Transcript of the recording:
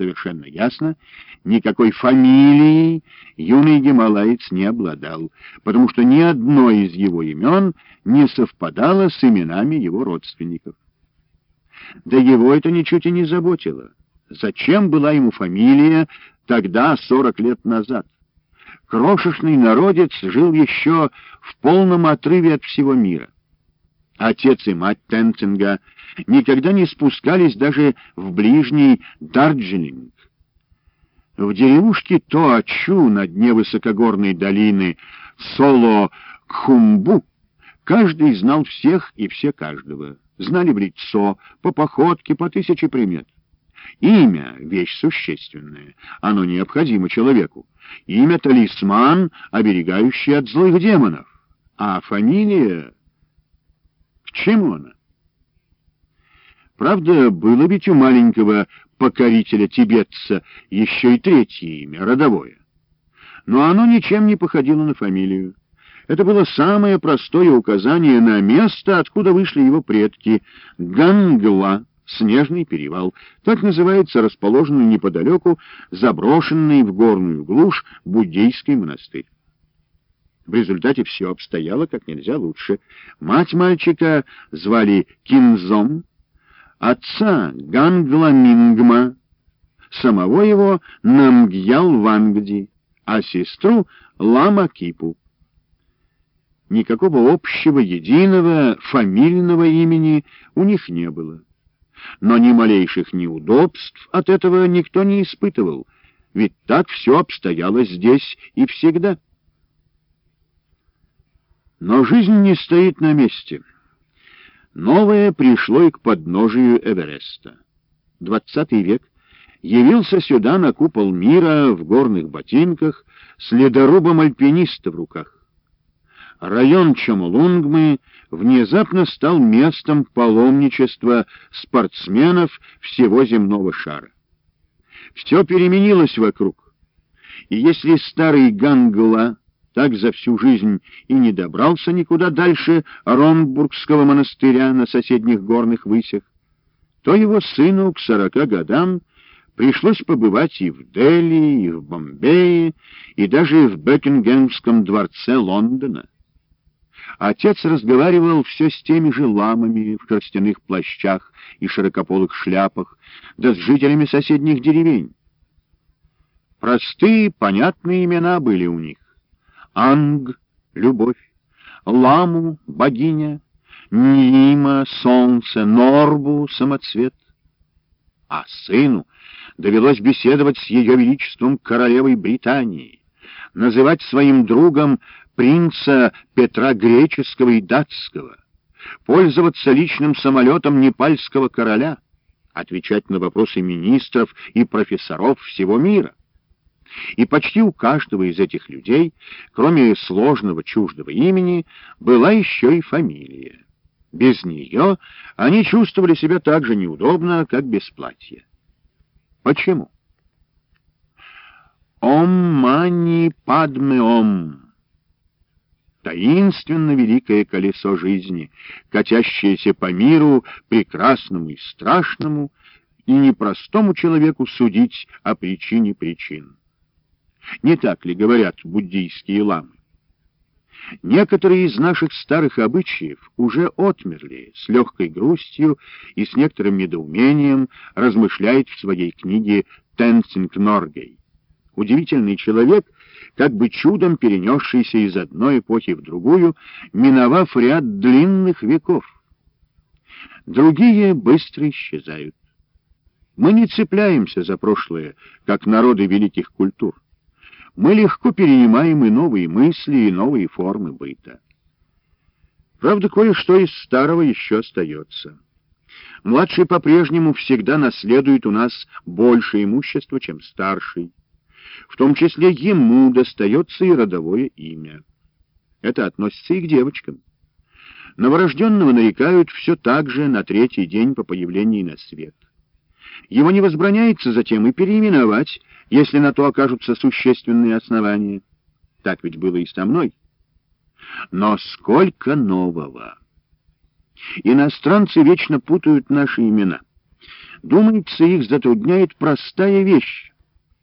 совершенно ясно, никакой фамилией юный гималаец не обладал, потому что ни одно из его имен не совпадало с именами его родственников. Да его это ничуть и не заботило. Зачем была ему фамилия тогда, сорок лет назад? Крошечный народец жил еще в полном отрыве от всего мира. Отец и мать Тентинга никогда не спускались даже в ближний Дарджилинг. В деревушке Тоачу на дне высокогорной долины Соло-Кхумбу каждый знал всех и все каждого. Знали в лицо, по походке, по тысяче примет. Имя — вещь существенная, оно необходимо человеку. Имя — талисман, оберегающий от злых демонов. А фамилия... К чему она? Правда, было ведь у маленького покорителя-тибетца еще и третье имя, родовое. Но оно ничем не походило на фамилию. Это было самое простое указание на место, откуда вышли его предки — Гангла, Снежный перевал. Так называется расположенный неподалеку, заброшенный в горную глушь буддийский монастырь. В результате все обстояло как нельзя лучше. Мать мальчика звали Кинзом, отца Гангламингма, самого его Намгьял Вангди, а сестру Лама Кипу. Никакого общего, единого, фамильного имени у них не было. Но ни малейших неудобств от этого никто не испытывал, ведь так все обстояло здесь и всегда. Но жизнь не стоит на месте. Новое пришло и к подножию Эвереста. Двадцатый век явился сюда на купол мира в горных ботинках с ледорубом альпиниста в руках. Район Чамолунгмы внезапно стал местом паломничества спортсменов всего земного шара. Все переменилось вокруг. И если старый Гангла так за всю жизнь и не добрался никуда дальше Ромбургского монастыря на соседних горных высях, то его сыну к сорока годам пришлось побывать и в Дели, и в Бомбее, и даже в Бекингемском дворце Лондона. Отец разговаривал все с теми же ламами в шерстяных плащах и широкополых шляпах, да с жителями соседних деревень. Простые, понятные имена были у них. Анг — любовь, Ламу — богиня, Нима — солнце, Норбу — самоцвет. А сыну довелось беседовать с ее величеством королевой Британии, называть своим другом принца Петра Греческого и Датского, пользоваться личным самолетом непальского короля, отвечать на вопросы министров и профессоров всего мира. И почти у каждого из этих людей, кроме сложного чуждого имени, была еще и фамилия. Без нее они чувствовали себя так же неудобно, как без платья. Почему? «Ом мани падме ом» таинственно великое колесо жизни, катящееся по миру, прекрасному и страшному, и непростому человеку судить о причине причин. Не так ли говорят буддийские ламы? Некоторые из наших старых обычаев уже отмерли, с легкой грустью и с некоторым недоумением размышляет в своей книге Тенцинг Норгей. Удивительный человек, как бы чудом перенесшийся из одной эпохи в другую, миновав ряд длинных веков. Другие быстро исчезают. Мы не цепляемся за прошлое, как народы великих культур мы легко перенимаем и новые мысли, и новые формы быта. Правда, кое-что из старого еще остается. Младший по-прежнему всегда наследует у нас больше имущества, чем старший. В том числе ему достается и родовое имя. Это относится и к девочкам. Новорожденного нарекают все так же на третий день по появлении на свет. Его не возбраняется затем и переименовать, если на то окажутся существенные основания. Так ведь было и со мной. Но сколько нового! Иностранцы вечно путают наши имена. Думается, их затрудняет простая вещь